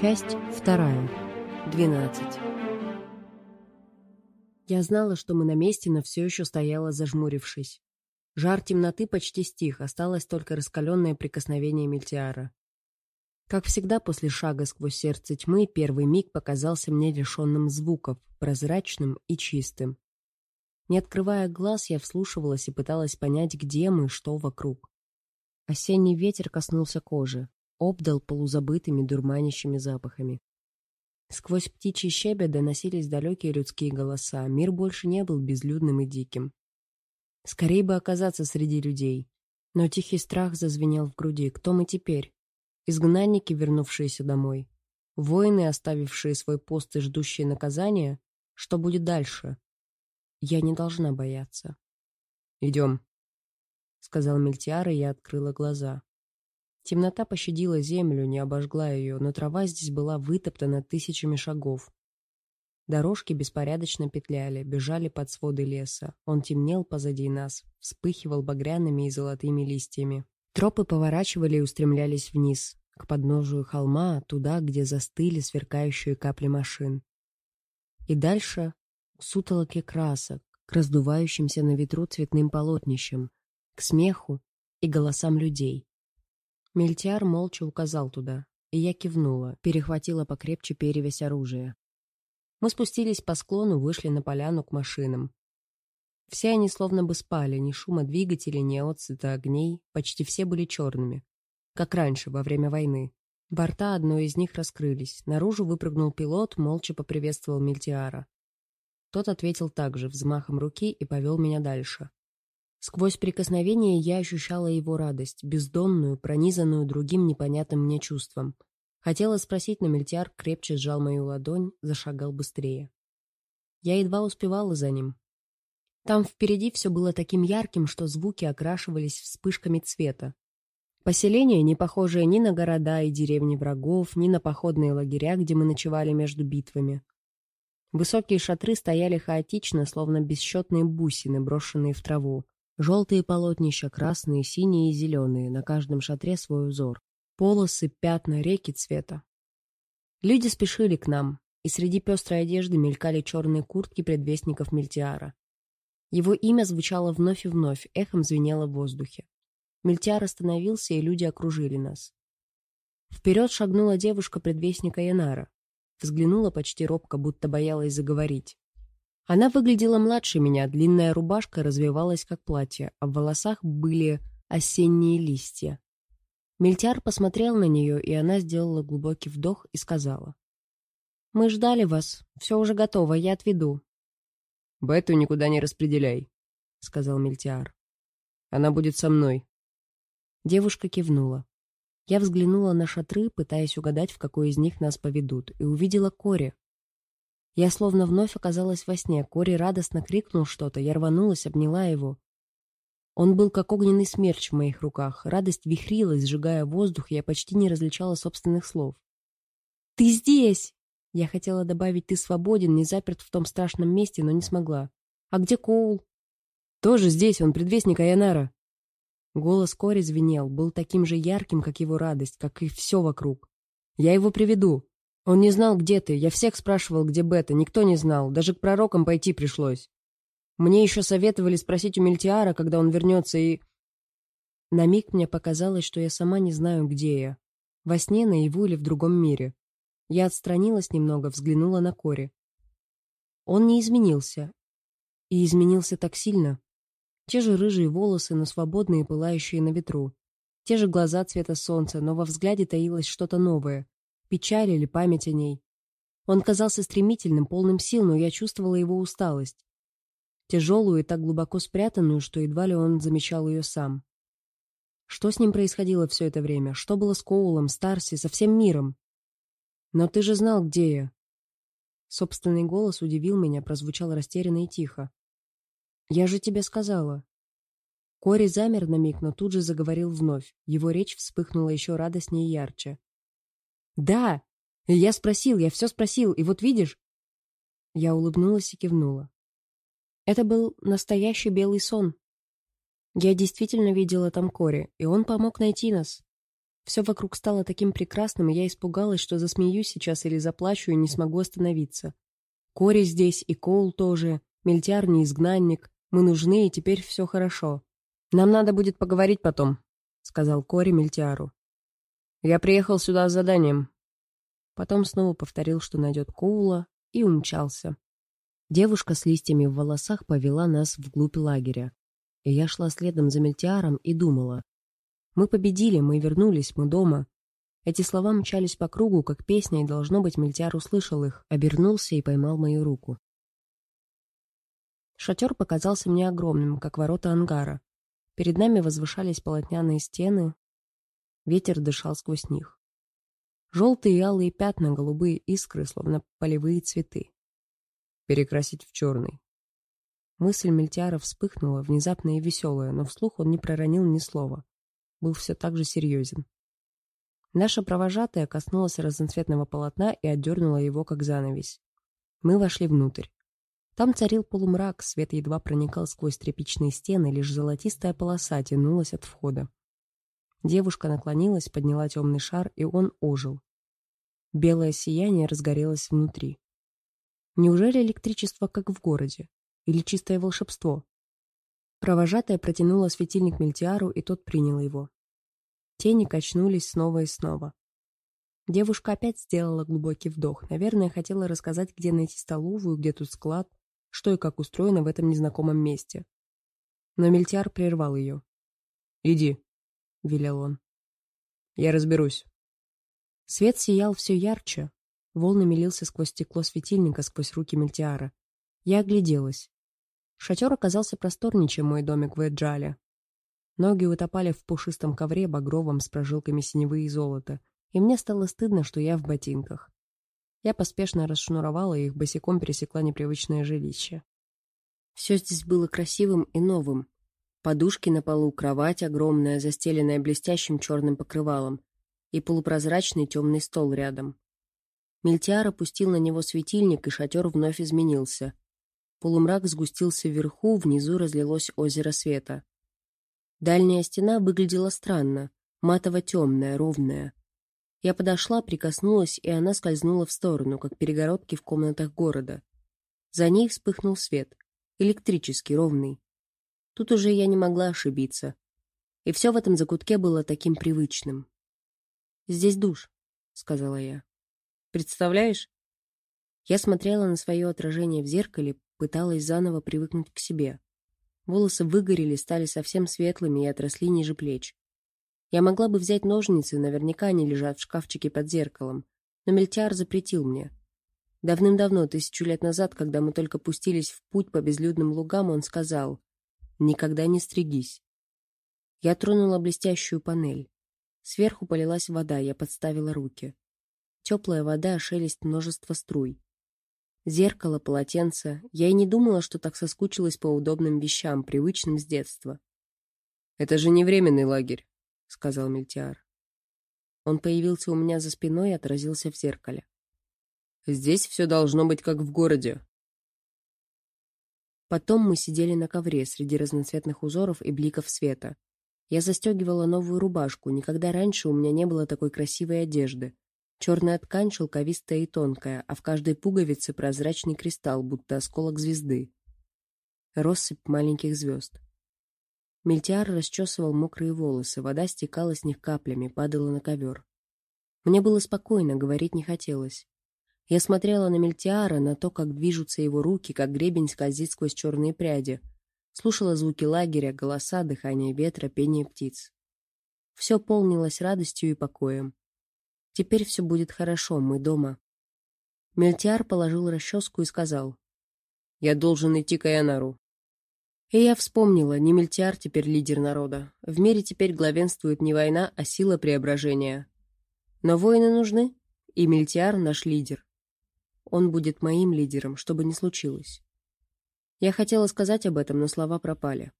Часть вторая. Двенадцать. Я знала, что мы на месте, но все еще стояла, зажмурившись. Жар темноты почти стих, осталось только раскаленное прикосновение Мельтиара. Как всегда после шага сквозь сердце тьмы, первый миг показался мне лишенным звуков, прозрачным и чистым. Не открывая глаз, я вслушивалась и пыталась понять, где мы, что вокруг. Осенний ветер коснулся кожи, обдал полузабытыми дурманящими запахами. Сквозь птичий щебет доносились далекие людские голоса, мир больше не был безлюдным и диким. Скорее бы оказаться среди людей. Но тихий страх зазвенел в груди. Кто мы теперь? Изгнанники, вернувшиеся домой? Воины, оставившие свой пост и ждущие наказания? Что будет дальше? Я не должна бояться. «Идем», — сказал Мельтиар, и я открыла глаза. Темнота пощадила землю, не обожгла ее, но трава здесь была вытоптана тысячами шагов. Дорожки беспорядочно петляли, бежали под своды леса. Он темнел позади нас, вспыхивал багряными и золотыми листьями. Тропы поворачивали и устремлялись вниз, к подножию холма, туда, где застыли сверкающие капли машин. И дальше к сутолоке красок, к раздувающимся на ветру цветным полотнищам, к смеху и голосам людей. Мельтиар молча указал туда, и я кивнула, перехватила покрепче перевязь оружия. Мы спустились по склону, вышли на поляну к машинам. Все они словно бы спали, ни шума двигателей, ни отцвета огней, почти все были черными, как раньше, во время войны. Борта одной из них раскрылись, наружу выпрыгнул пилот, молча поприветствовал Мельтиара. Тот ответил также взмахом руки и повел меня дальше. Сквозь прикосновение я ощущала его радость, бездонную, пронизанную другим непонятным мне чувством. Хотела спросить, но Мельтиар крепче сжал мою ладонь, зашагал быстрее. Я едва успевала за ним. Там впереди все было таким ярким, что звуки окрашивались вспышками цвета. Поселение, не похожее ни на города и деревни врагов, ни на походные лагеря, где мы ночевали между битвами. Высокие шатры стояли хаотично, словно бесчетные бусины, брошенные в траву. Желтые полотнища, красные, синие и зеленые, на каждом шатре свой узор. Полосы, пятна, реки цвета. Люди спешили к нам, и среди пестрой одежды мелькали черные куртки предвестников Мельтиара. Его имя звучало вновь и вновь, эхом звенело в воздухе. Мельтиар остановился, и люди окружили нас. Вперед шагнула девушка предвестника Янара. Взглянула почти робко, будто боялась заговорить. Она выглядела младше меня, длинная рубашка развивалась как платье, а в волосах были осенние листья. Мельтяр посмотрел на нее, и она сделала глубокий вдох и сказала. «Мы ждали вас. Все уже готово, я отведу». «Бету никуда не распределяй», — сказал Мельтиар. «Она будет со мной». Девушка кивнула. Я взглянула на шатры, пытаясь угадать, в какой из них нас поведут, и увидела Кори, я словно вновь оказалась во сне. Кори радостно крикнул что-то, я рванулась, обняла его. Он был как огненный смерч в моих руках. Радость вихрилась, сжигая воздух, я почти не различала собственных слов. «Ты здесь!» Я хотела добавить «ты свободен, не заперт в том страшном месте, но не смогла. «А где Коул?» «Тоже здесь, он предвестник Аянара». Голос Кори звенел, был таким же ярким, как его радость, как и все вокруг. «Я его приведу. Он не знал, где ты. Я всех спрашивал, где Бета. Никто не знал. Даже к пророкам пойти пришлось. Мне еще советовали спросить у Мельтиара, когда он вернется, и... На миг мне показалось, что я сама не знаю, где я. Во сне, наяву или в другом мире. Я отстранилась немного, взглянула на Кори. Он не изменился. И изменился так сильно. Те же рыжие волосы, но свободные, пылающие на ветру. Те же глаза цвета солнца, но во взгляде таилось что-то новое печаль или память о ней. Он казался стремительным, полным сил, но я чувствовала его усталость. Тяжелую и так глубоко спрятанную, что едва ли он замечал ее сам. Что с ним происходило все это время? Что было с Коулом, Старси, со всем миром? Но ты же знал, где я. Собственный голос удивил меня, прозвучал растерянно и тихо. Я же тебе сказала. Кори замер на миг, но тут же заговорил вновь. Его речь вспыхнула еще радостнее и ярче. «Да! Я спросил, я все спросил, и вот видишь...» Я улыбнулась и кивнула. Это был настоящий белый сон. Я действительно видела там Кори, и он помог найти нас. Все вокруг стало таким прекрасным, и я испугалась, что засмеюсь сейчас или заплачу и не смогу остановиться. Кори здесь, и Коул тоже, Мельтяр не изгнанник, мы нужны, и теперь все хорошо. Нам надо будет поговорить потом, — сказал Кори Мельтиару. Я приехал сюда с заданием. Потом снова повторил, что найдет Коула, и умчался. Девушка с листьями в волосах повела нас вглубь лагеря. И я шла следом за Мельтиаром и думала. Мы победили, мы вернулись, мы дома. Эти слова мчались по кругу, как песня, и, должно быть, Мельтиар услышал их, обернулся и поймал мою руку. Шатер показался мне огромным, как ворота ангара. Перед нами возвышались полотняные стены. Ветер дышал сквозь них. Желтые и алые пятна, голубые искры, словно полевые цветы перекрасить в черный. Мысль Мельтиара вспыхнула, внезапная и веселая, но вслух он не проронил ни слова. Был все так же серьезен. Наша провожатая коснулась разноцветного полотна и отдернула его, как занавесь. Мы вошли внутрь. Там царил полумрак, свет едва проникал сквозь тряпичные стены, лишь золотистая полоса тянулась от входа. Девушка наклонилась, подняла темный шар, и он ожил. Белое сияние разгорелось внутри. Неужели электричество, как в городе? Или чистое волшебство? Провожатая протянула светильник Мельтиару, и тот принял его. Тени качнулись снова и снова. Девушка опять сделала глубокий вдох. Наверное, хотела рассказать, где найти столовую, где тут склад, что и как устроено в этом незнакомом месте. Но Мельтиар прервал ее. «Иди», — велел он. «Я разберусь». Свет сиял все ярче, Волнами лился сквозь стекло светильника, сквозь руки Мельтиара. Я огляделась. Шатер оказался просторнее, чем мой домик в Эджале. Ноги утопали в пушистом ковре багровом с прожилками синевы и золота, и мне стало стыдно, что я в ботинках. Я поспешно расшнуровала их, босиком пересекла непривычное жилище. Все здесь было красивым и новым. Подушки на полу, кровать огромная, застеленная блестящим черным покрывалом, и полупрозрачный темный стол рядом. Мельтиар опустил на него светильник, и шатер вновь изменился. Полумрак сгустился вверху, внизу разлилось озеро света. Дальняя стена выглядела странно, матово-темная, ровная. Я подошла, прикоснулась, и она скользнула в сторону, как перегородки в комнатах города. За ней вспыхнул свет, электрический, ровный. Тут уже я не могла ошибиться. И все в этом закутке было таким привычным. «Здесь душ», — сказала я. Представляешь? Я смотрела на свое отражение в зеркале, пыталась заново привыкнуть к себе. Волосы выгорели, стали совсем светлыми и отросли ниже плеч. Я могла бы взять ножницы, наверняка они лежат в шкафчике под зеркалом, но Мельтиар запретил мне. Давным-давно, тысячу лет назад, когда мы только пустились в путь по безлюдным лугам, он сказал «Никогда не стригись». Я тронула блестящую панель. Сверху полилась вода, я подставила руки. Теплая вода, шелест множества струй. Зеркало, полотенце. Я и не думала, что так соскучилась по удобным вещам, привычным с детства. «Это же не временный лагерь», — сказал Мельтиар. Он появился у меня за спиной и отразился в зеркале. «Здесь все должно быть как в городе». Потом мы сидели на ковре среди разноцветных узоров и бликов света. Я застегивала новую рубашку, никогда раньше у меня не было такой красивой одежды. Черная ткань шелковистая и тонкая, а в каждой пуговице прозрачный кристалл, будто осколок звезды. Россыпь маленьких звезд. Мельтиар расчесывал мокрые волосы, вода стекала с них каплями, падала на ковер. Мне было спокойно, говорить не хотелось. Я смотрела на Мельтиара, на то, как движутся его руки, как гребень скользит сквозь черные пряди. Слушала звуки лагеря, голоса, дыхание ветра, пение птиц. Все полнилось радостью и покоем. Теперь все будет хорошо, мы дома. Мельтиар положил расческу и сказал. Я должен идти к Аянару. И я вспомнила, не Мельтиар теперь лидер народа. В мире теперь главенствует не война, а сила преображения. Но воины нужны, и Мельтиар наш лидер. Он будет моим лидером, что бы ни случилось. Я хотела сказать об этом, но слова пропали.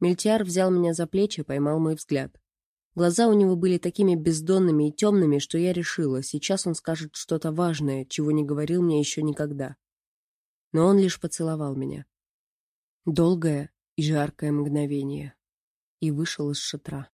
Мельтиар взял меня за плечи, поймал мой взгляд. Глаза у него были такими бездонными и темными, что я решила, сейчас он скажет что-то важное, чего не говорил мне еще никогда. Но он лишь поцеловал меня. Долгое и жаркое мгновение. И вышел из шатра.